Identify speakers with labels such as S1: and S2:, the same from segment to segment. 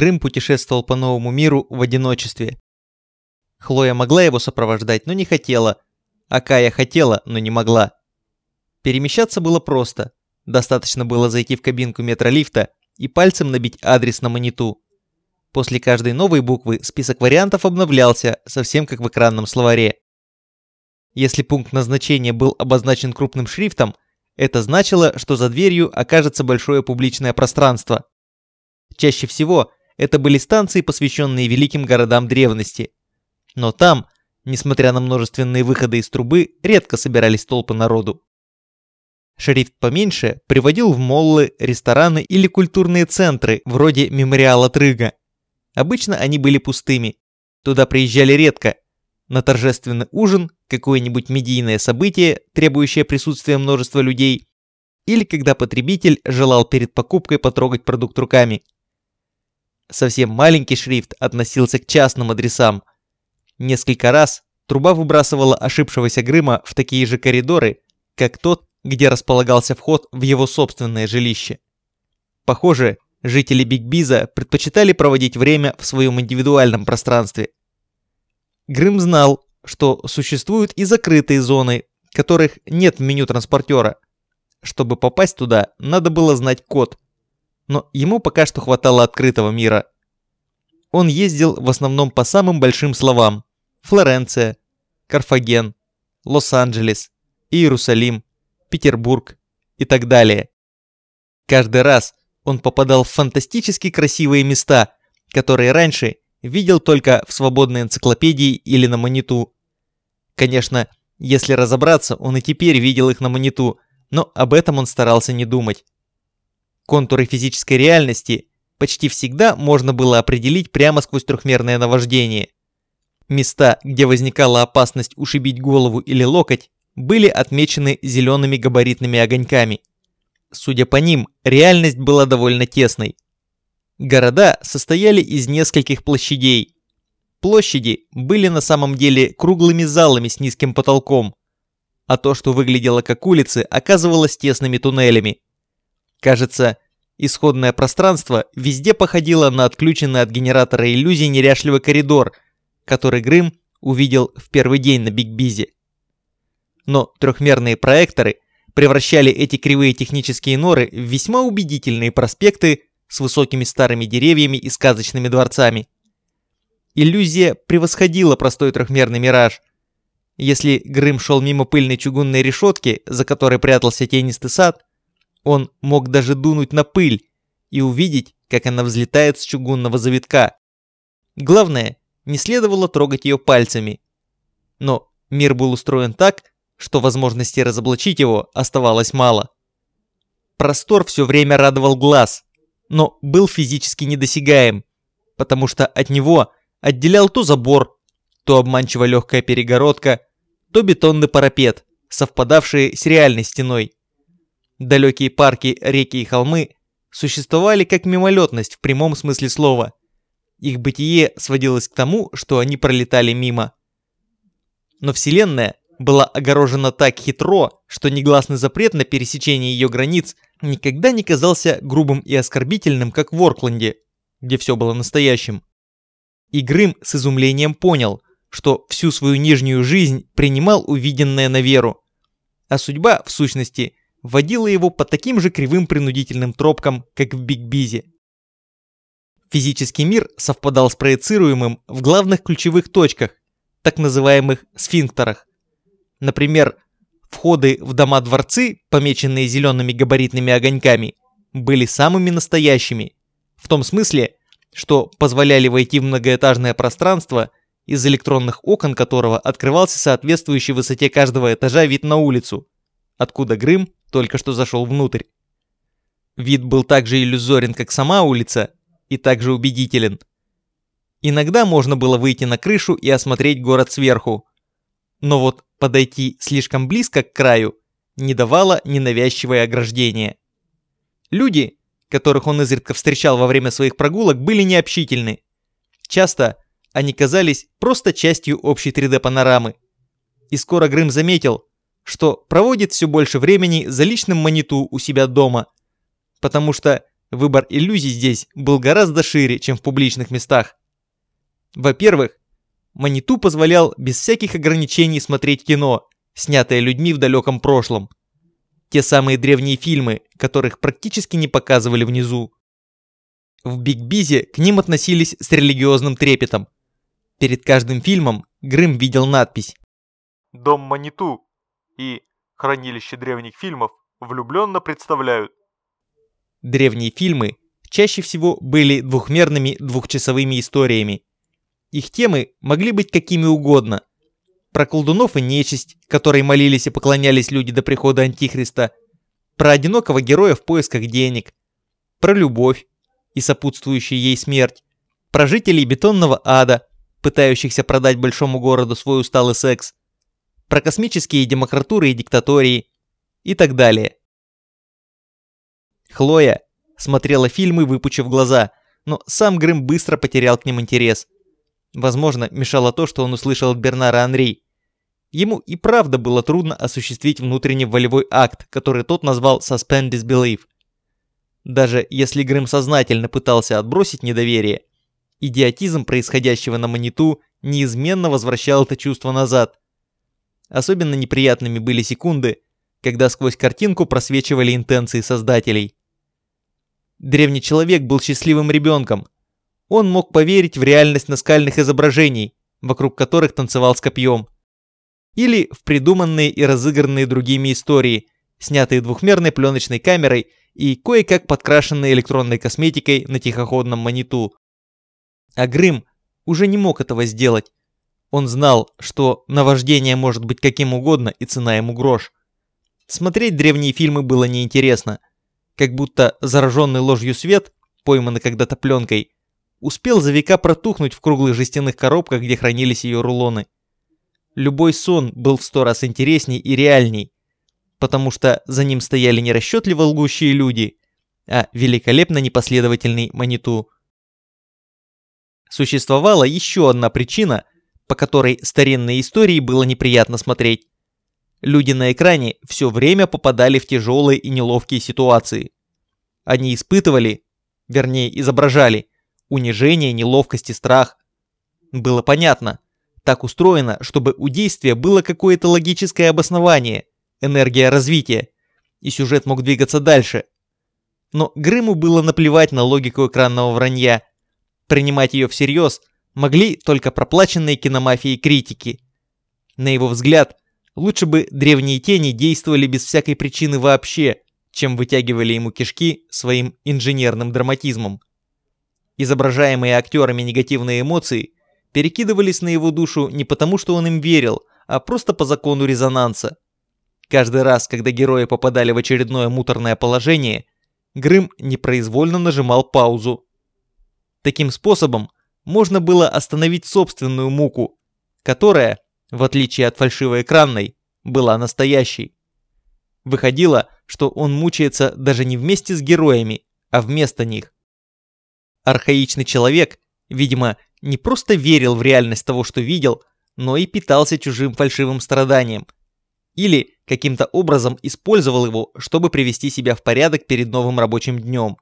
S1: Грым путешествовал по новому миру в одиночестве. Хлоя могла его сопровождать, но не хотела, а Кая хотела, но не могла. Перемещаться было просто. Достаточно было зайти в кабинку метролифта и пальцем набить адрес на маниту. После каждой новой буквы список вариантов обновлялся, совсем как в экранном словаре. Если пункт назначения был обозначен крупным шрифтом, это значило, что за дверью окажется большое публичное пространство. Чаще всего это были станции, посвященные великим городам древности. Но там, несмотря на множественные выходы из трубы, редко собирались толпы народу. Шрифт поменьше приводил в моллы, рестораны или культурные центры, вроде мемориала Трыга. Обычно они были пустыми. Туда приезжали редко. На торжественный ужин, какое-нибудь медийное событие, требующее присутствия множества людей, или когда потребитель желал перед покупкой потрогать продукт руками. Совсем маленький шрифт относился к частным адресам. Несколько раз труба выбрасывала ошибшегося Грыма в такие же коридоры, как тот, где располагался вход в его собственное жилище. Похоже, жители Бигбиза предпочитали проводить время в своем индивидуальном пространстве. Грым знал, что существуют и закрытые зоны, которых нет в меню транспортера. Чтобы попасть туда, надо было знать код. Но ему пока что хватало открытого мира. Он ездил в основном по самым большим словам. Флоренция, Карфаген, Лос-Анджелес, Иерусалим, Петербург и так далее. Каждый раз он попадал в фантастически красивые места, которые раньше видел только в свободной энциклопедии или на маниту. Конечно, если разобраться, он и теперь видел их на маниту, но об этом он старался не думать. Контуры физической реальности почти всегда можно было определить прямо сквозь трехмерное наваждение. Места, где возникала опасность ушибить голову или локоть, были отмечены зелеными габаритными огоньками. Судя по ним, реальность была довольно тесной. Города состояли из нескольких площадей. Площади были на самом деле круглыми залами с низким потолком, а то, что выглядело как улицы, оказывалось тесными туннелями. Кажется, исходное пространство везде походило на отключенный от генератора иллюзий неряшливый коридор, который Грым увидел в первый день на Биг Бизе но трехмерные проекторы превращали эти кривые технические норы в весьма убедительные проспекты с высокими старыми деревьями и сказочными дворцами. Иллюзия превосходила простой трехмерный мираж. Если Грым шел мимо пыльной чугунной решетки, за которой прятался тенистый сад, он мог даже дунуть на пыль и увидеть, как она взлетает с чугунного завитка. Главное, не следовало трогать ее пальцами. Но мир был устроен так, что возможности разоблачить его оставалось мало. Простор все время радовал глаз, но был физически недосягаем, потому что от него отделял то забор, то обманчиво легкая перегородка, то бетонный парапет, совпадавшие с реальной стеной. Далекие парки, реки и холмы существовали как мимолетность в прямом смысле слова. Их бытие сводилось к тому, что они пролетали мимо. Но Вселенная была огорожена так хитро, что негласный запрет на пересечение ее границ никогда не казался грубым и оскорбительным, как в Оркленде, где все было настоящим. И Грым с изумлением понял, что всю свою нижнюю жизнь принимал увиденное на веру, а судьба, в сущности, водила его по таким же кривым принудительным тропкам, как в Биг Бизе. Физический мир совпадал с проецируемым в главных ключевых точках, так называемых сфинктерах, Например, входы в дома-дворцы, помеченные зелеными габаритными огоньками, были самыми настоящими. В том смысле, что позволяли войти в многоэтажное пространство, из электронных окон которого открывался соответствующий высоте каждого этажа вид на улицу, откуда Грым только что зашел внутрь. Вид был так же иллюзорен, как сама улица, и также убедителен. Иногда можно было выйти на крышу и осмотреть город сверху, но вот подойти слишком близко к краю не давало ненавязчивое ограждение. Люди, которых он изредка встречал во время своих прогулок, были необщительны. Часто они казались просто частью общей 3D-панорамы. И скоро Грым заметил, что проводит все больше времени за личным маниту у себя дома, потому что выбор иллюзий здесь был гораздо шире, чем в публичных местах. Во-первых, Маниту позволял без всяких ограничений смотреть кино, снятое людьми в далеком прошлом. Те самые древние фильмы, которых практически не показывали внизу. В Биг Бизе к ним относились с религиозным трепетом. Перед каждым фильмом Грым видел надпись
S2: «Дом Маниту» и «Хранилище древних фильмов» влюбленно представляют.
S1: Древние фильмы чаще всего были двухмерными двухчасовыми историями. Их темы могли быть какими угодно. Про колдунов и нечисть, которой молились и поклонялись люди до прихода Антихриста. Про одинокого героя в поисках денег. Про любовь и сопутствующую ей смерть. Про жителей бетонного ада, пытающихся продать большому городу свой усталый секс. Про космические демократуры и диктатории. И так далее. Хлоя смотрела фильмы, выпучив глаза, но сам Грэм быстро потерял к ним интерес. Возможно, мешало то, что он услышал от Бернара Анри. Ему и правда было трудно осуществить внутренний волевой акт, который тот назвал «suspend disbelief». Даже если Грэм сознательно пытался отбросить недоверие, идиотизм происходящего на маниту неизменно возвращал это чувство назад. Особенно неприятными были секунды, когда сквозь картинку просвечивали интенции создателей. Древний человек был счастливым ребенком. Он мог поверить в реальность наскальных изображений, вокруг которых танцевал с копьем. Или в придуманные и разыгранные другими истории, снятые двухмерной пленочной камерой и кое-как подкрашенные электронной косметикой на тихоходном маниту. А Грым уже не мог этого сделать. Он знал, что наваждение может быть каким угодно и цена ему грош. Смотреть древние фильмы было неинтересно. Как будто зараженный ложью свет, пойманный когда-то пленкой, успел за века протухнуть в круглых жестяных коробках, где хранились ее рулоны. Любой сон был в сто раз интересней и реальней, потому что за ним стояли не расчетливо лгущие люди, а великолепно непоследовательный маниту. Существовала еще одна причина, по которой старинные истории было неприятно смотреть. Люди на экране все время попадали в тяжелые и неловкие ситуации. Они испытывали, вернее изображали, унижение, неловкость и страх. Было понятно, так устроено, чтобы у действия было какое-то логическое обоснование, энергия развития, и сюжет мог двигаться дальше. Но Грыму было наплевать на логику экранного вранья. Принимать ее всерьез могли только проплаченные киномафией критики. На его взгляд, Лучше бы древние тени действовали без всякой причины вообще, чем вытягивали ему кишки своим инженерным драматизмом. Изображаемые актерами негативные эмоции перекидывались на его душу не потому, что он им верил, а просто по закону резонанса. Каждый раз, когда герои попадали в очередное муторное положение, Грым непроизвольно нажимал паузу. Таким способом можно было остановить собственную муку, которая, в отличие от фальшивоэкранной, была настоящей. Выходило, что он мучается даже не вместе с героями, а вместо них. Архаичный человек, видимо, не просто верил в реальность того, что видел, но и питался чужим фальшивым страданием. Или каким-то образом использовал его, чтобы привести себя в порядок перед новым рабочим днем.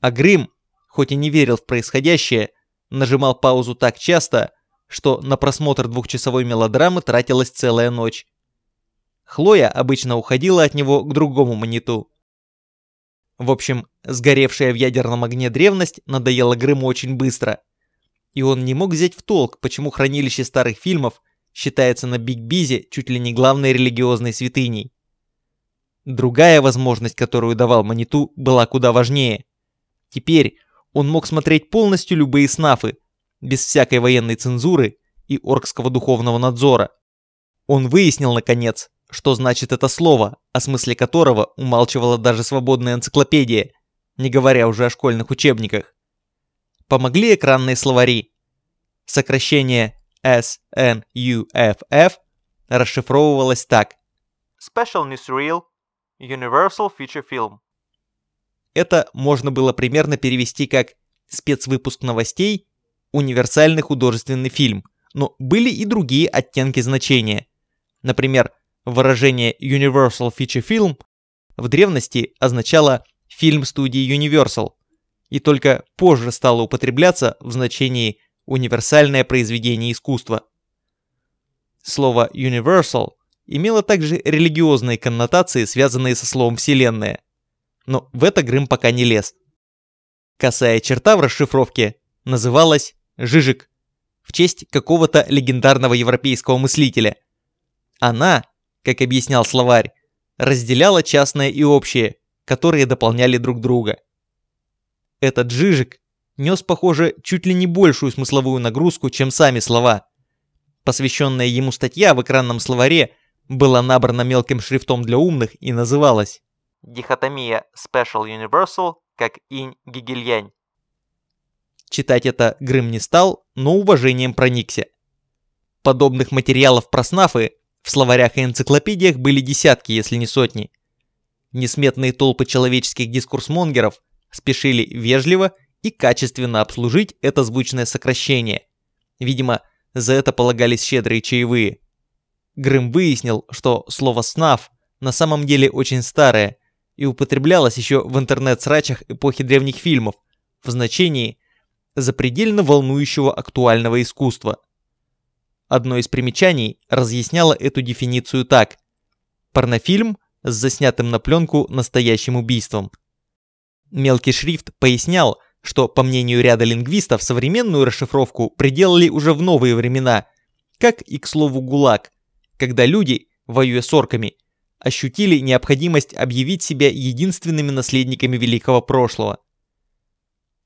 S1: А Грим, хоть и не верил в происходящее, нажимал паузу так часто, что на просмотр двухчасовой мелодрамы тратилась целая ночь. Хлоя обычно уходила от него к другому маниту. В общем, сгоревшая в ядерном огне древность надоела Грыму очень быстро. И он не мог взять в толк, почему хранилище старых фильмов считается на Биг Бизе чуть ли не главной религиозной святыней. Другая возможность, которую давал Маниту, была куда важнее. Теперь он мог смотреть полностью любые снафы, без всякой военной цензуры и оркского духовного надзора. Он выяснил, наконец, что значит это слово, о смысле которого умалчивала даже свободная энциклопедия, не говоря уже о школьных учебниках. Помогли экранные словари. Сокращение SNUFF расшифровывалось так.
S2: Special Newsreel Universal Feature Film.
S1: Это можно было примерно перевести как спецвыпуск новостей универсальный художественный фильм, но были и другие оттенки значения. Например, выражение Universal Feature Film в древности означало фильм студии Universal, и только позже стало употребляться в значении «универсальное произведение искусства». Слово «universal» имело также религиозные коннотации, связанные со словом «вселенная». Но в это Грым пока не лез. Косая черта в расшифровке называлась «Жижик» в честь какого-то легендарного европейского мыслителя. Она, как объяснял словарь, разделяла частное и общее, которые дополняли друг друга. Этот Жижик нес, похоже, чуть ли не большую смысловую нагрузку, чем сами слова – Посвященная ему статья в экранном словаре была набрана мелким шрифтом для умных и называлась
S2: «Дихотомия Special Universal как инь-гигельянь».
S1: Читать это Грым не стал, но уважением проникся. Подобных материалов про снафы в словарях и энциклопедиях были десятки, если не сотни. Несметные толпы человеческих дискурсмонгеров спешили вежливо и качественно обслужить это звучное сокращение. Видимо, за это полагались щедрые чаевые. Грым выяснил, что слово «снав» на самом деле очень старое и употреблялось еще в интернет-срачах эпохи древних фильмов в значении запредельно волнующего актуального искусства. Одно из примечаний разъясняло эту дефиницию так. Порнофильм с заснятым на пленку настоящим убийством. Мелкий шрифт пояснял, что, по мнению ряда лингвистов, современную расшифровку приделали уже в новые времена, как и, к слову, ГУЛАГ, когда люди, воюя с орками, ощутили необходимость объявить себя единственными наследниками великого прошлого.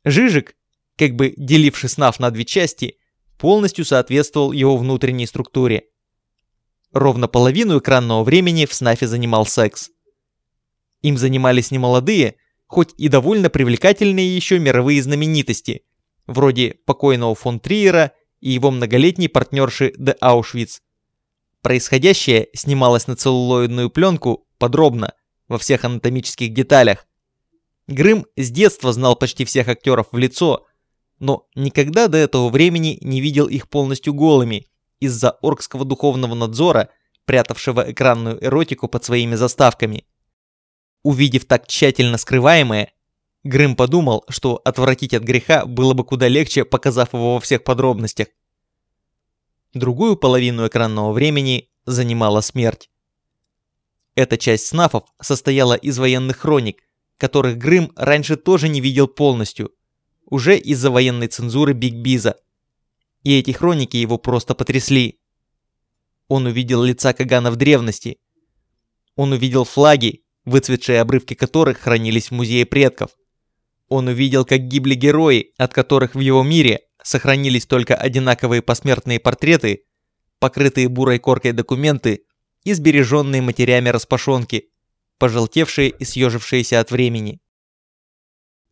S1: Жижик, как бы деливший СНАФ на две части, полностью соответствовал его внутренней структуре. Ровно половину экранного времени в СНАФе занимал секс. Им занимались немолодые, хоть и довольно привлекательные еще мировые знаменитости, вроде покойного фон Триера и его многолетней партнерши Де Аушвиц. Происходящее снималось на целлулоидную пленку подробно, во всех анатомических деталях. Грым с детства знал почти всех актеров в лицо, но никогда до этого времени не видел их полностью голыми из-за оркского духовного надзора, прятавшего экранную эротику под своими заставками. Увидев так тщательно скрываемое, Грым подумал, что отвратить от греха было бы куда легче, показав его во всех подробностях. Другую половину экранного времени занимала смерть. Эта часть снафов состояла из военных хроник, которых Грым раньше тоже не видел полностью, уже из-за военной цензуры Биг Биза. И эти хроники его просто потрясли. Он увидел лица Кагана в древности. Он увидел флаги, выцветшие обрывки которых хранились в музее предков. Он увидел, как гибли герои, от которых в его мире сохранились только одинаковые посмертные портреты, покрытые бурой коркой документы и сбереженные матерями распашонки, пожелтевшие и съежившиеся от времени.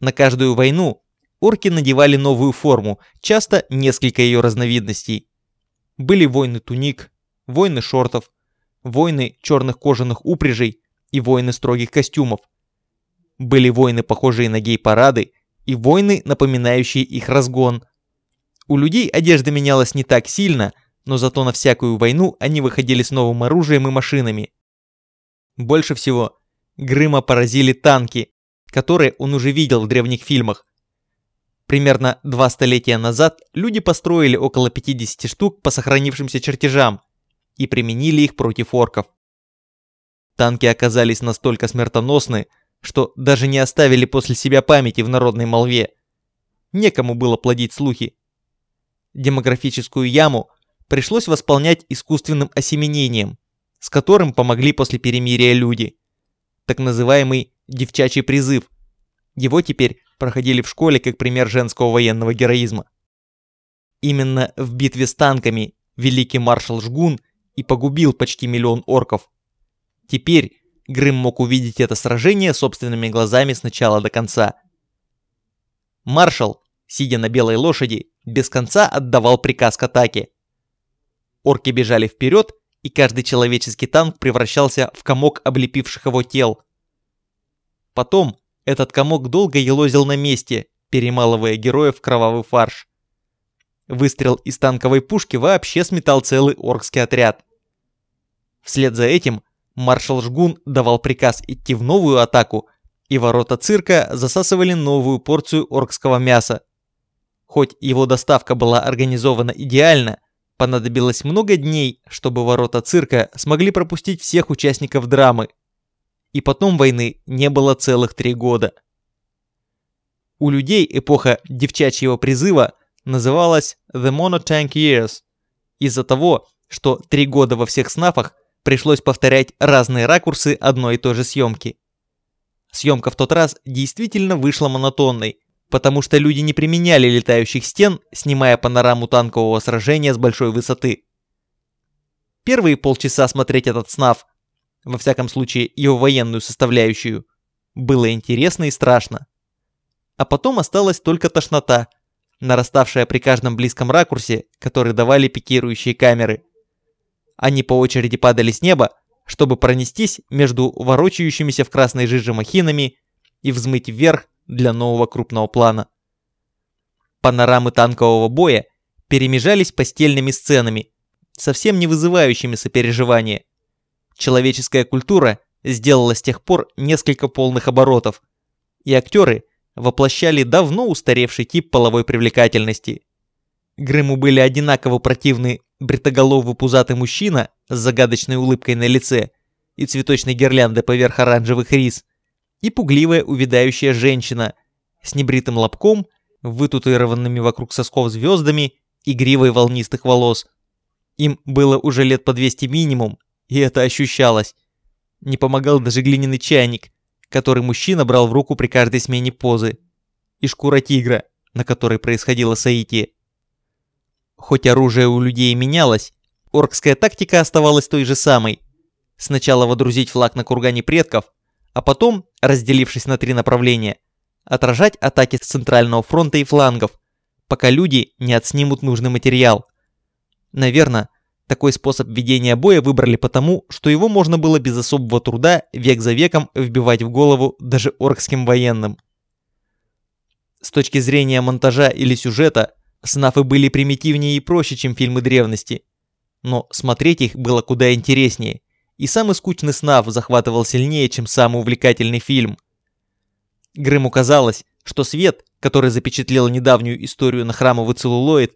S1: На каждую войну орки надевали новую форму, часто несколько ее разновидностей. Были войны туник, войны шортов, войны черных кожаных упряжей, и воины строгих костюмов. Были воины, похожие на гей-парады, и воины, напоминающие их разгон. У людей одежда менялась не так сильно, но зато на всякую войну они выходили с новым оружием и машинами. Больше всего Грыма поразили танки, которые он уже видел в древних фильмах. Примерно два столетия назад люди построили около 50 штук по сохранившимся чертежам и применили их против орков. Танки оказались настолько смертоносны, что даже не оставили после себя памяти в народной молве. Некому было плодить слухи. Демографическую яму пришлось восполнять искусственным осеменением, с которым помогли после перемирия люди. Так называемый «девчачий призыв». Его теперь проходили в школе как пример женского военного героизма. Именно в битве с танками великий маршал Жгун и погубил почти миллион орков. Теперь Грым мог увидеть это сражение собственными глазами с начала до конца. Маршал, сидя на белой лошади, без конца отдавал приказ к атаке. Орки бежали вперед, и каждый человеческий танк превращался в комок облепивших его тел. Потом этот комок долго елозил на месте, перемалывая героев в кровавый фарш. Выстрел из танковой пушки вообще сметал целый оркский отряд. Вслед за этим маршал Жгун давал приказ идти в новую атаку, и ворота цирка засасывали новую порцию оркского мяса. Хоть его доставка была организована идеально, понадобилось много дней, чтобы ворота цирка смогли пропустить всех участников драмы. И потом войны не было целых три года. У людей эпоха девчачьего призыва называлась The Monotank Years из-за того, что три года во всех снафах пришлось повторять разные ракурсы одной и той же съемки. Съемка в тот раз действительно вышла монотонной, потому что люди не применяли летающих стен, снимая панораму танкового сражения с большой высоты. Первые полчаса смотреть этот СНАФ, во всяком случае его военную составляющую, было интересно и страшно. А потом осталась только тошнота, нараставшая при каждом близком ракурсе, который давали пикирующие камеры. Они по очереди падали с неба, чтобы пронестись между ворочающимися в красной жиже махинами и взмыть вверх для нового крупного плана. Панорамы танкового боя перемежались постельными сценами, совсем не вызывающими сопереживания. Человеческая культура сделала с тех пор несколько полных оборотов, и актеры воплощали давно устаревший тип половой привлекательности. Грыму были одинаково противны бритоголовый пузатый мужчина с загадочной улыбкой на лице и цветочной гирляндой поверх оранжевых рис, и пугливая увядающая женщина с небритым лобком, вытатуированными вокруг сосков звездами и гривой волнистых волос. Им было уже лет по 200 минимум, и это ощущалось. Не помогал даже глиняный чайник, который мужчина брал в руку при каждой смене позы, и шкура тигра, на которой происходило соитие. Хоть оружие у людей менялось, оркская тактика оставалась той же самой. Сначала водрузить флаг на кургане предков, а потом, разделившись на три направления, отражать атаки с центрального фронта и флангов, пока люди не отснимут нужный материал. Наверное, такой способ ведения боя выбрали потому, что его можно было без особого труда век за веком вбивать в голову даже оркским военным. С точки зрения монтажа или сюжета, снафы были примитивнее и проще, чем фильмы древности. Но смотреть их было куда интереснее и самый скучный снав захватывал сильнее, чем самый увлекательный фильм. Грыму казалось, что свет, который запечатлел недавнюю историю на храмовый целлулоид,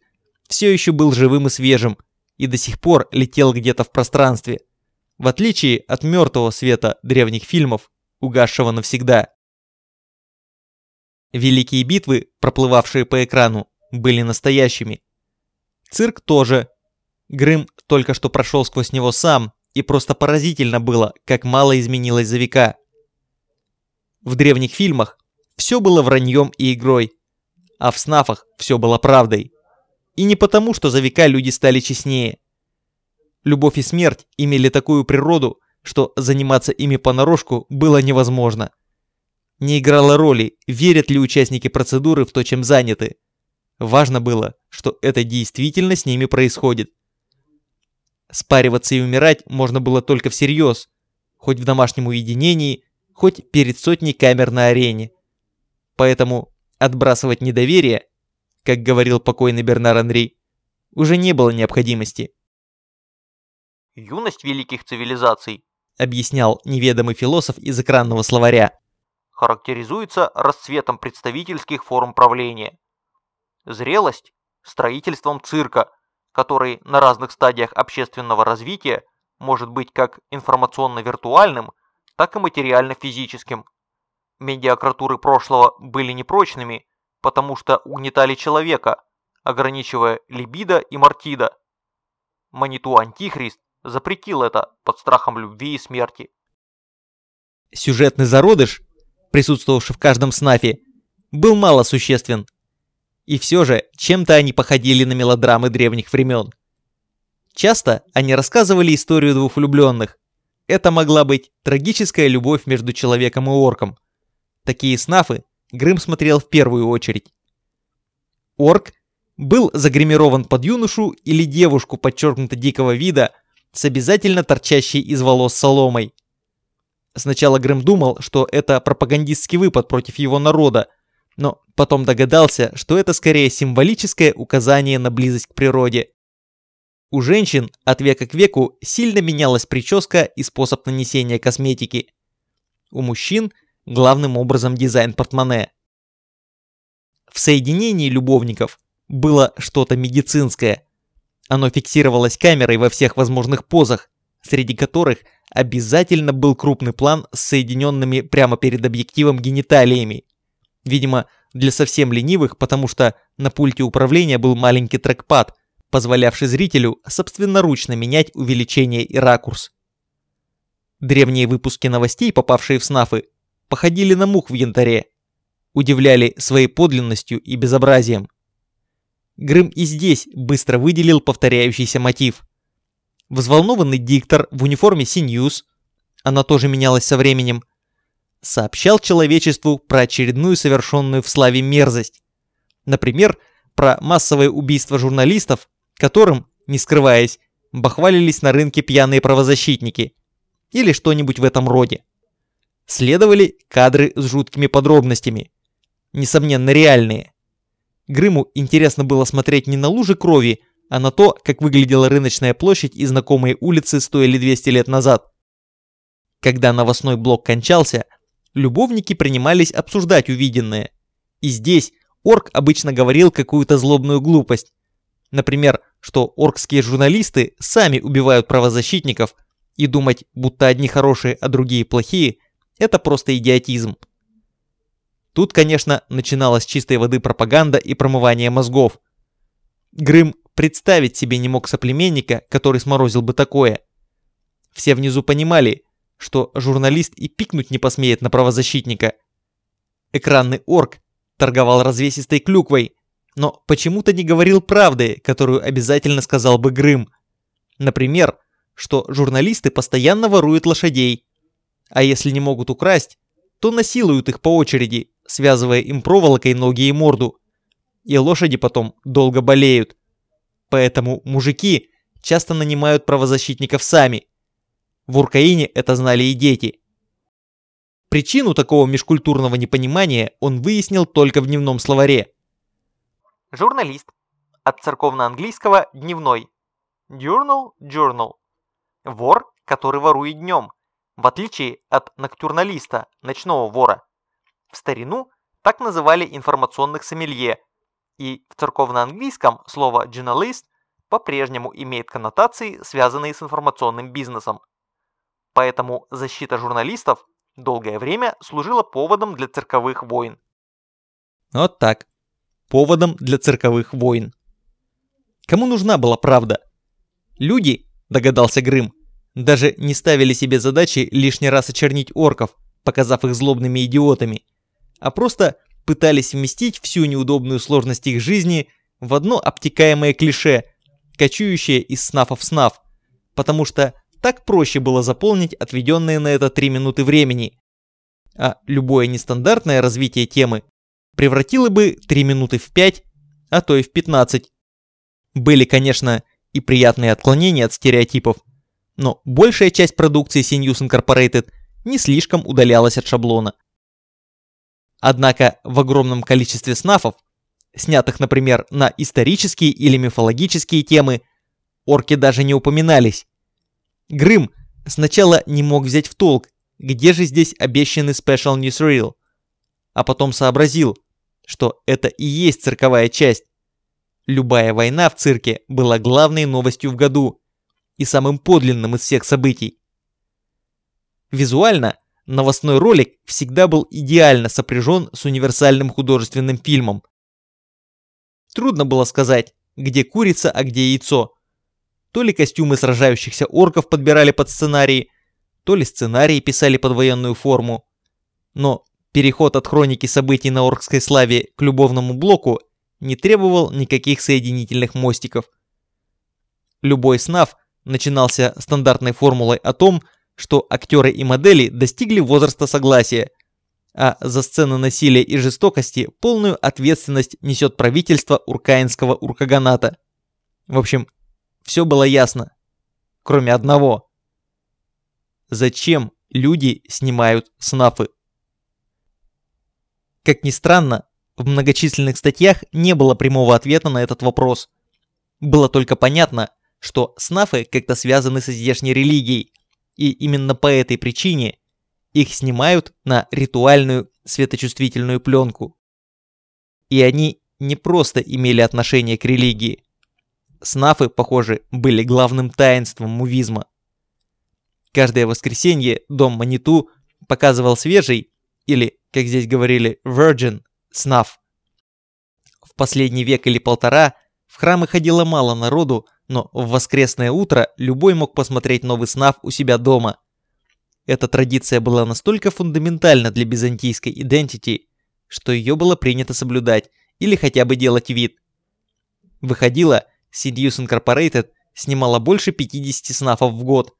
S1: все еще был живым и свежим, и до сих пор летел где-то в пространстве, в отличие от мертвого света древних фильмов, угасшего навсегда. Великие битвы, проплывавшие по экрану, были настоящими. Цирк тоже. Грым только что прошел сквозь него сам, и просто поразительно было, как мало изменилось за века. В древних фильмах все было враньем и игрой, а в снафах все было правдой. И не потому, что за века люди стали честнее. Любовь и смерть имели такую природу, что заниматься ими понарошку было невозможно. Не играло роли, верят ли участники процедуры в то, чем заняты. Важно было, что это действительно с ними происходит. Спариваться и умирать можно было только всерьез, хоть в домашнем уединении, хоть перед сотней камер на арене. Поэтому отбрасывать недоверие, как говорил покойный Бернар Анри, уже не было необходимости.
S2: «Юность великих цивилизаций»,
S1: объяснял неведомый философ из экранного словаря,
S2: характеризуется расцветом представительских форм правления. Зрелость – строительством цирка – который на разных стадиях общественного развития может быть как информационно-виртуальным, так и материально-физическим. Медиакратуры прошлого были непрочными, потому что угнетали человека, ограничивая либидо и мартида. Маниту Антихрист запретил это под страхом любви и смерти.
S1: Сюжетный зародыш, присутствовавший в каждом снафе, был мало существен – и все же, чем-то они походили на мелодрамы древних времен. Часто они рассказывали историю двух влюбленных. Это могла быть трагическая любовь между человеком и орком. Такие снафы Грым смотрел в первую очередь. Орк был загримирован под юношу или девушку подчеркнуто дикого вида с обязательно торчащей из волос соломой. Сначала Грым думал, что это пропагандистский выпад против его народа – но потом догадался, что это скорее символическое указание на близость к природе. У женщин от века к веку сильно менялась прическа и способ нанесения косметики. У мужчин главным образом дизайн портмоне. В соединении любовников было что-то медицинское. Оно фиксировалось камерой во всех возможных позах, среди которых обязательно был крупный план с соединенными прямо перед объективом гениталиями. Видимо, для совсем ленивых, потому что на пульте управления был маленький трекпад, позволявший зрителю собственноручно менять увеличение и ракурс. Древние выпуски новостей, попавшие в снафы, походили на мух в янтаре, удивляли своей подлинностью и безобразием. Грым и здесь быстро выделил повторяющийся мотив. Взволнованный диктор в униформе CNews, она тоже менялась со временем, сообщал человечеству про очередную совершенную в славе мерзость. Например, про массовое убийство журналистов, которым, не скрываясь, бахвалились на рынке пьяные правозащитники. Или что-нибудь в этом роде. Следовали кадры с жуткими подробностями. Несомненно, реальные. Грыму интересно было смотреть не на лужи крови, а на то, как выглядела рыночная площадь и знакомые улицы 100 или 200 лет назад. Когда новостной блок кончался, любовники принимались обсуждать увиденное. И здесь орк обычно говорил какую-то злобную глупость. Например, что оркские журналисты сами убивают правозащитников, и думать, будто одни хорошие, а другие плохие, это просто идиотизм. Тут, конечно, начиналась чистой воды пропаганда и промывание мозгов. Грым представить себе не мог соплеменника, который сморозил бы такое. Все внизу понимали, что журналист и пикнуть не посмеет на правозащитника. Экранный орк торговал развесистой клюквой, но почему-то не говорил правды, которую обязательно сказал бы Грым. Например, что журналисты постоянно воруют лошадей, а если не могут украсть, то насилуют их по очереди, связывая им проволокой ноги и морду. И лошади потом долго болеют. Поэтому мужики часто нанимают правозащитников сами, в Уркаине это знали и дети. Причину такого межкультурного непонимания он выяснил только в дневном словаре.
S2: Журналист. От церковно-английского «дневной». Journal – journal. Вор, который ворует днем, в отличие от ноктюрналиста, ночного вора. В старину так называли информационных сомелье, и в церковно-английском слово «journalist» по-прежнему имеет коннотации, связанные с информационным бизнесом. Поэтому защита журналистов долгое время служила поводом для цирковых войн.
S1: Вот так. Поводом для цирковых войн. Кому нужна была правда? Люди, догадался Грым, даже не ставили себе задачи лишний раз очернить орков, показав их злобными идиотами, а просто пытались вместить всю неудобную сложность их жизни в одно обтекаемое клише, кочующее из снафа в снаф, потому что так проще было заполнить отведенные на это 3 минуты времени. А любое нестандартное развитие темы превратило бы 3 минуты в 5, а то и в 15. Были, конечно, и приятные отклонения от стереотипов, но большая часть продукции CNews Incorporated не слишком удалялась от шаблона. Однако в огромном количестве снафов, снятых, например, на исторические или мифологические темы, орки даже не упоминались. Грым сначала не мог взять в толк, где же здесь обещанный Special Newsreel, а потом сообразил, что это и есть цирковая часть. Любая война в цирке была главной новостью в году и самым подлинным из всех событий. Визуально новостной ролик всегда был идеально сопряжен с универсальным художественным фильмом. Трудно было сказать, где курица, а где яйцо – то ли костюмы сражающихся орков подбирали под сценарии, то ли сценарии писали под военную форму. Но переход от хроники событий на оркской славе к любовному блоку не требовал никаких соединительных мостиков. Любой снав начинался стандартной формулой о том, что актеры и модели достигли возраста согласия, а за сцены насилия и жестокости полную ответственность несет правительство уркаинского уркаганата. В общем, все было ясно. Кроме одного. Зачем люди снимают снафы? Как ни странно, в многочисленных статьях не было прямого ответа на этот вопрос. Было только понятно, что снафы как-то связаны с здешней религией, и именно по этой причине их снимают на ритуальную светочувствительную пленку. И они не просто имели отношение к религии. Снафы, похоже, были главным таинством мувизма. Каждое воскресенье дом Маниту показывал свежий, или, как здесь говорили, virgin, снаф. В последний век или полтора в храмы ходило мало народу, но в воскресное утро любой мог посмотреть новый снаф у себя дома. Эта традиция была настолько фундаментальна для византийской идентити, что ее было принято соблюдать или хотя бы делать вид. Выходило, CDUS Incorporated снимала больше 50 снафов в год.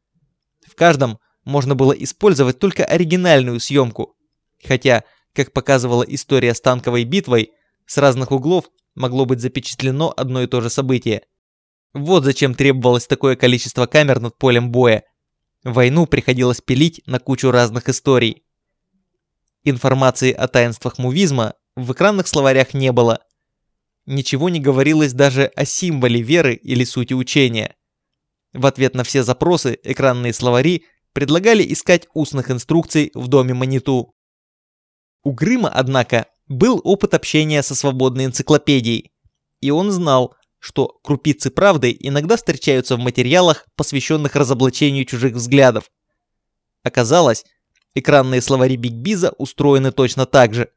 S1: В каждом можно было использовать только оригинальную съемку. Хотя, как показывала история с танковой битвой, с разных углов могло быть запечатлено одно и то же событие. Вот зачем требовалось такое количество камер над полем боя. Войну приходилось пилить на кучу разных историй. Информации о таинствах мувизма в экранных словарях не было. Ничего не говорилось даже о символе веры или сути учения. В ответ на все запросы экранные словари предлагали искать устных инструкций в доме Маниту. У Грыма, однако, был опыт общения со свободной энциклопедией, и он знал, что крупицы правды иногда встречаются в материалах, посвященных разоблачению чужих взглядов. Оказалось, экранные словари Бигбиза устроены точно так же.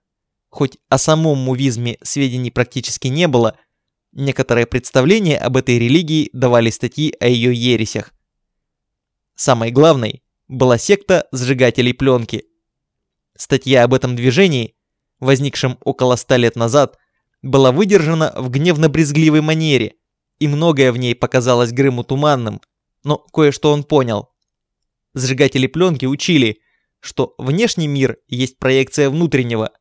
S1: Хоть о самом мувизме сведений практически не было, некоторое представление об этой религии давали статьи о ее ересях. Самой главной была секта сжигателей пленки. Статья об этом движении, возникшем около ста лет назад, была выдержана в гневно-брезгливой манере, и многое в ней показалось Грыму туманным, но кое-что он понял. Сжигатели пленки учили, что внешний мир есть проекция внутреннего,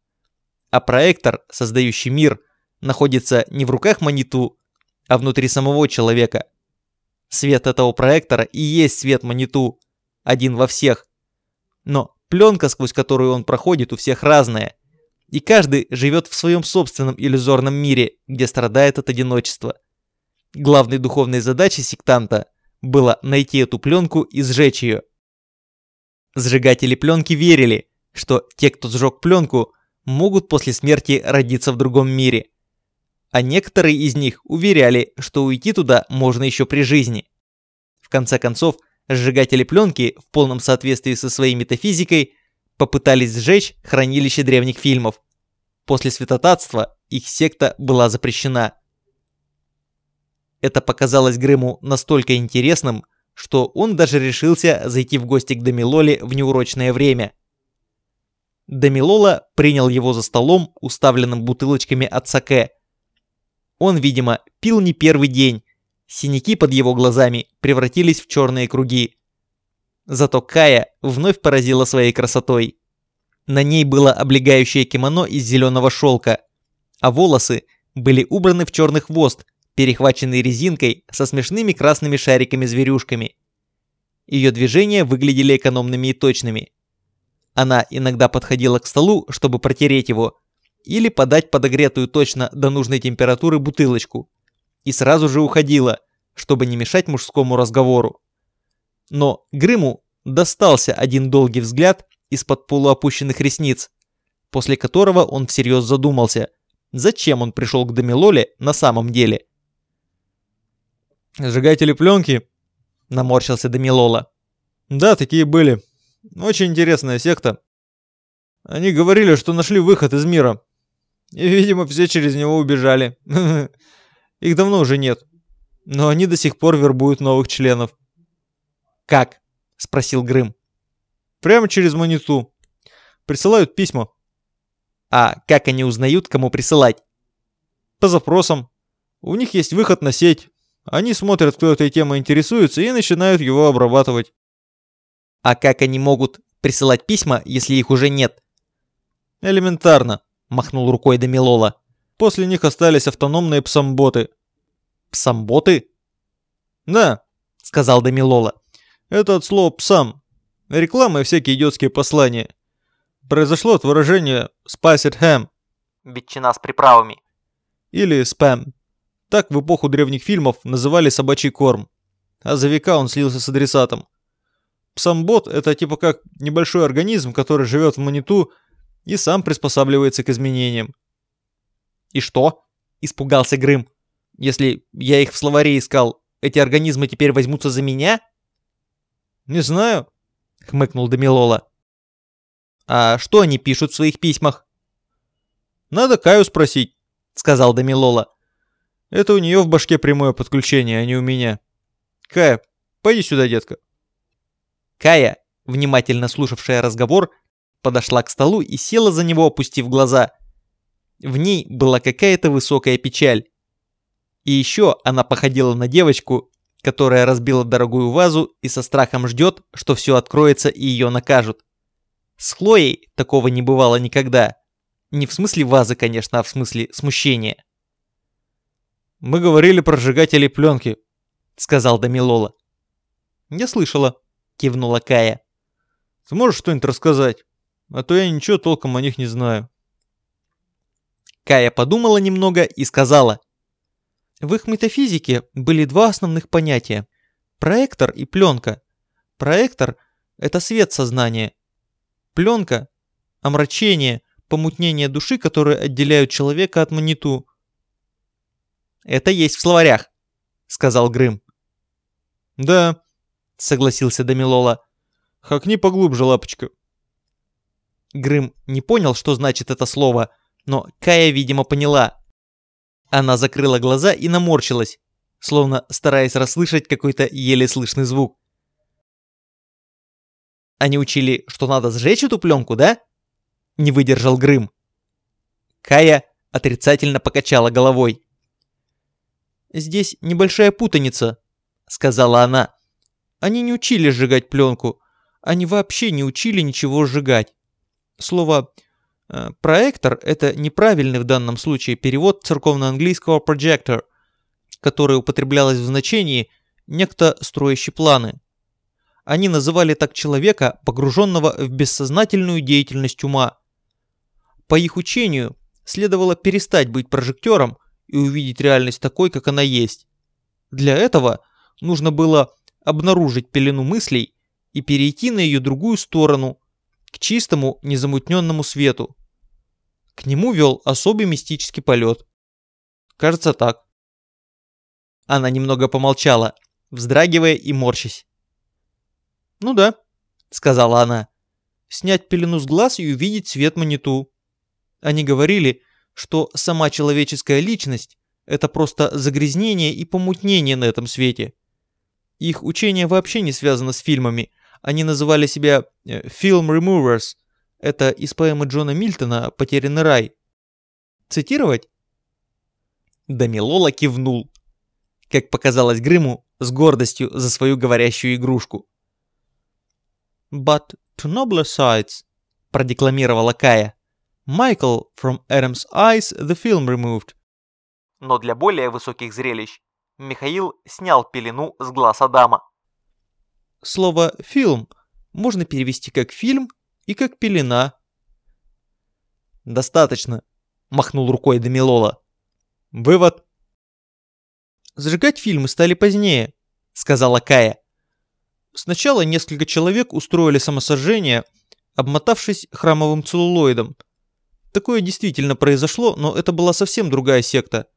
S1: а проектор, создающий мир, находится не в руках Маниту, а внутри самого человека. Свет этого проектора и есть свет Маниту, один во всех. Но пленка, сквозь которую он проходит, у всех разная. И каждый живет в своем собственном иллюзорном мире, где страдает от одиночества. Главной духовной задачей сектанта было найти эту пленку и сжечь ее. Сжигатели пленки верили, что те, кто сжег пленку, могут после смерти родиться в другом мире. А некоторые из них уверяли, что уйти туда можно еще при жизни. В конце концов, Сжигатели пленки в полном соответствии со своей метафизикой попытались сжечь хранилище древних фильмов. После святотатства их секта была запрещена. Это показалось Грыму настолько интересным, что он даже решился зайти в гости к Дамилоле в неурочное время. Дамилола принял его за столом, уставленным бутылочками от саке. Он, видимо, пил не первый день Синяки под его глазами превратились в черные круги. Зато Кая вновь поразила своей красотой. На ней было облегающее кимоно из зеленого шелка, а волосы были убраны в черный хвост, перехваченный резинкой со смешными красными шариками-зверюшками. Ее движения выглядели экономными и точными. Она иногда подходила к столу, чтобы протереть его, или подать подогретую точно до нужной температуры бутылочку – и сразу же уходила, чтобы не мешать мужскому разговору. Но Грыму достался один долгий взгляд из-под полуопущенных ресниц, после которого он всерьез задумался, зачем он пришел к Дамилоле на самом деле.
S3: «Сжигатели пленки?» – наморщился Дамилола. «Да, такие были. Очень интересная секта. Они говорили, что нашли выход из мира. И, видимо, все через него убежали. Их давно уже нет. Но они до сих пор вербуют новых членов.
S1: «Как?» – спросил Грым.
S3: «Прямо через монету. Присылают письма».
S1: «А как они узнают, кому присылать?»
S3: «По запросам. У них есть выход на сеть. Они смотрят, кто этой темой интересуется, и начинают его обрабатывать».
S1: «А как они могут присылать письма, если их уже нет?»
S3: «Элементарно», – махнул рукой Дамилола. После них остались автономные псамботы.
S1: Псамботы?
S3: Да, сказал Дамилола. Это от слова «псам». Реклама и всякие идиотские послания. Произошло от выражения «spiced ham».
S2: Ветчина с приправами.
S3: Или «спам». Так в эпоху древних фильмов называли собачий корм. А за века он слился с адресатом. Сам бот — это типа как небольшой организм, который живет в маниту и сам приспосабливается к изменениям.
S1: «И что?» — испугался Грым. «Если я их в словаре искал, эти организмы теперь возьмутся за меня?»
S3: «Не знаю», — хмыкнул Дамилола.
S1: «А что они пишут в своих письмах?»
S3: «Надо Каю спросить», —
S1: сказал Дамилола.
S3: «Это у нее в башке прямое подключение, а не у меня. Кая, пойди сюда, детка».
S1: Кая, внимательно слушавшая разговор, подошла к столу и села за него, опустив глаза. В ней была какая-то высокая печаль. И еще она походила на девочку, которая разбила дорогую вазу и со страхом ждет, что все откроется и ее накажут. С Хлоей такого не бывало никогда. Не в смысле вазы, конечно, а в смысле смущения.
S3: «Мы говорили про сжигатели пленки», —
S1: сказал Дамилола. «Я слышала», — кивнула Кая.
S3: «Ты можешь что-нибудь рассказать? А то я ничего толком о них не знаю».
S1: Кая подумала немного и сказала. В их метафизике были два основных понятия – проектор и пленка. Проектор – это свет сознания. Пленка – омрачение, помутнение души, которые отделяют человека от маниту. «Это есть в словарях», – сказал Грым.
S3: «Да», –
S1: согласился Дамилола.
S3: «Хакни поглубже, лапочка».
S1: Грым не понял, что значит это слово, но Кая, видимо, поняла – она закрыла глаза и наморщилась, словно стараясь расслышать какой-то еле слышный звук. Они учили, что надо сжечь эту пленку, да? Не выдержал Грым. Кая отрицательно покачала головой. «Здесь небольшая путаница», — сказала она. «Они не учили сжигать пленку. Они вообще не учили ничего сжигать. Слово Э, проектор — это неправильный в данном случае перевод церковно-английского projector, который употреблялось в значении «некто, строящий планы». Они называли так человека, погруженного в бессознательную деятельность ума. По их учению, следовало перестать быть прожектором и увидеть реальность такой, как она есть. Для этого нужно было обнаружить пелену мыслей и перейти на ее другую сторону, к чистому, незамутненному свету. К нему вел особый мистический полет. Кажется так. Она немного помолчала, вздрагивая и морщась. «Ну да», — сказала она, — «снять пелену с глаз и увидеть свет маниту». Они говорили, что сама человеческая личность — это просто загрязнение и помутнение на этом свете. Их учение вообще не связано с фильмами. Они называли себя э, «film removers», это из поэмы Джона Мильтона «Потерянный рай». Цитировать? Дамилола кивнул. Как показалось Грыму, с гордостью за свою говорящую игрушку. «But to nobler sides», — продекламировала Кая. «Michael from Adam's Eyes the film removed».
S2: Но для более высоких зрелищ Михаил снял пелену с глаз Адама.
S1: Слово «фильм» можно перевести как «фильм» и как пелена. «Достаточно», — махнул рукой Дамилола. «Вывод». «Сжигать фильмы стали позднее», — сказала Кая. «Сначала несколько человек устроили самосожжение, обмотавшись храмовым целлулоидом. Такое действительно произошло, но это была совсем другая секта.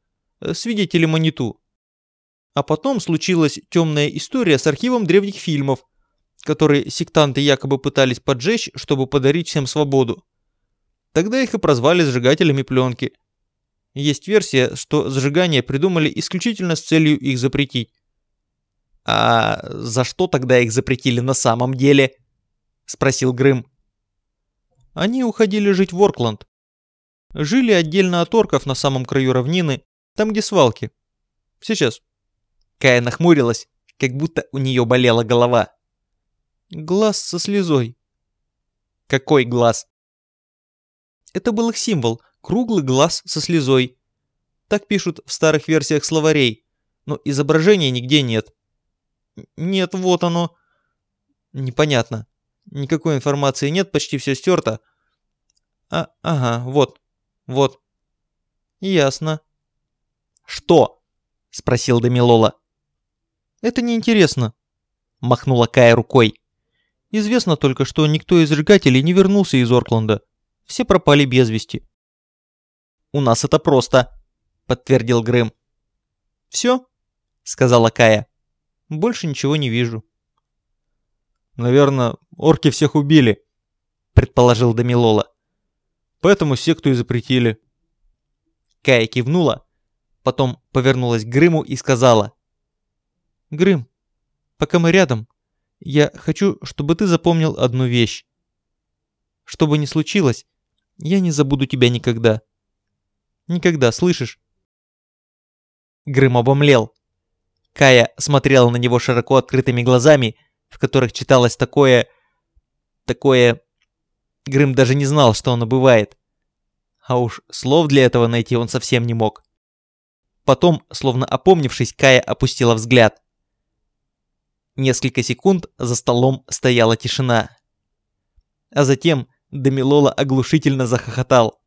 S1: Свидетели Маниту. А потом случилась темная история с архивом древних фильмов, которые сектанты якобы пытались поджечь, чтобы подарить всем свободу. Тогда их и прозвали сжигателями пленки. Есть версия, что сжигание придумали исключительно с целью их запретить. «А за что тогда их запретили на самом деле?» – спросил Грым. Они уходили жить в Оркланд. Жили отдельно от орков на самом краю равнины, там где свалки. Сейчас. Кая нахмурилась, как будто у нее болела голова. Глаз со слезой. Какой глаз? Это был их символ. Круглый глаз со слезой. Так пишут в старых версиях словарей. Но изображения нигде нет. Нет, вот оно. Непонятно. Никакой информации нет, почти все стерто. А, ага, вот. Вот. Ясно. Что? Спросил Дамилола. Это неинтересно. Махнула Кая рукой. Известно только, что никто из сжигателей не вернулся из Оркленда. Все пропали без вести. «У нас это просто», — подтвердил Грэм. «Все?» — сказала Кая. «Больше ничего не вижу».
S3: «Наверное, орки всех убили», — предположил Дамилола. «Поэтому секту и запретили».
S1: Кая кивнула, потом повернулась к Грыму и сказала. «Грым, пока мы рядом, я хочу, чтобы ты запомнил одну вещь. Что бы ни случилось, я не забуду тебя никогда. Никогда, слышишь?» Грым обомлел. Кая смотрела на него широко открытыми глазами, в которых читалось такое... Такое... Грым даже не знал, что оно бывает. А уж слов для этого найти он совсем не мог. Потом, словно опомнившись, Кая опустила взгляд. Несколько секунд за столом стояла тишина. А затем Дамилола оглушительно захохотал.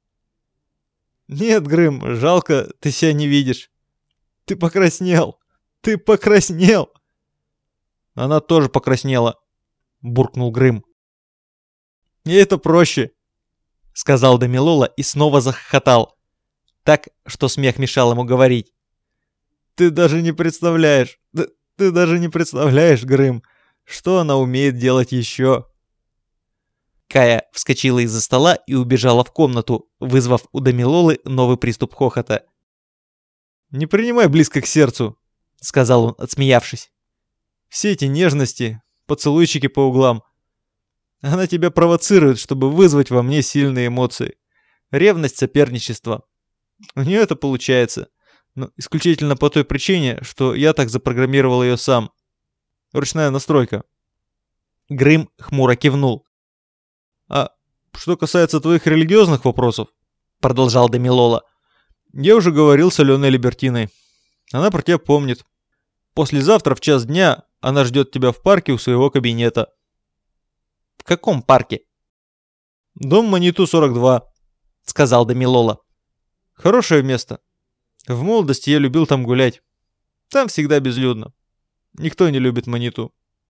S3: «Нет, Грым, жалко, ты себя не видишь. Ты покраснел! Ты покраснел!» «Она тоже покраснела», — буркнул Грым. «И это проще», — сказал Дамилола и снова захохотал. Так, что смех мешал ему говорить. «Ты даже не представляешь, ты даже не представляешь, Грым, что она умеет делать еще.
S1: Кая вскочила из-за стола и убежала в комнату, вызвав у Дамилолы новый приступ хохота.
S3: «Не принимай близко к сердцу», — сказал он, отсмеявшись. «Все эти нежности, поцелуйчики по углам. Она тебя провоцирует, чтобы вызвать во мне сильные эмоции. Ревность, соперничество. У нее это получается. Но исключительно по той причине, что я так запрограммировал ее сам. Ручная настройка.
S1: Грым хмуро кивнул.
S3: А что касается твоих религиозных вопросов, продолжал Демилола, я уже говорил с Аленой Либертиной. Она про тебя помнит. Послезавтра в час дня она ждет тебя в парке у своего кабинета.
S1: В каком парке?
S3: Дом Маниту 42, сказал Демилола. Хорошее место. В молодости я любил там гулять. Там всегда безлюдно. Никто не любит Маниту.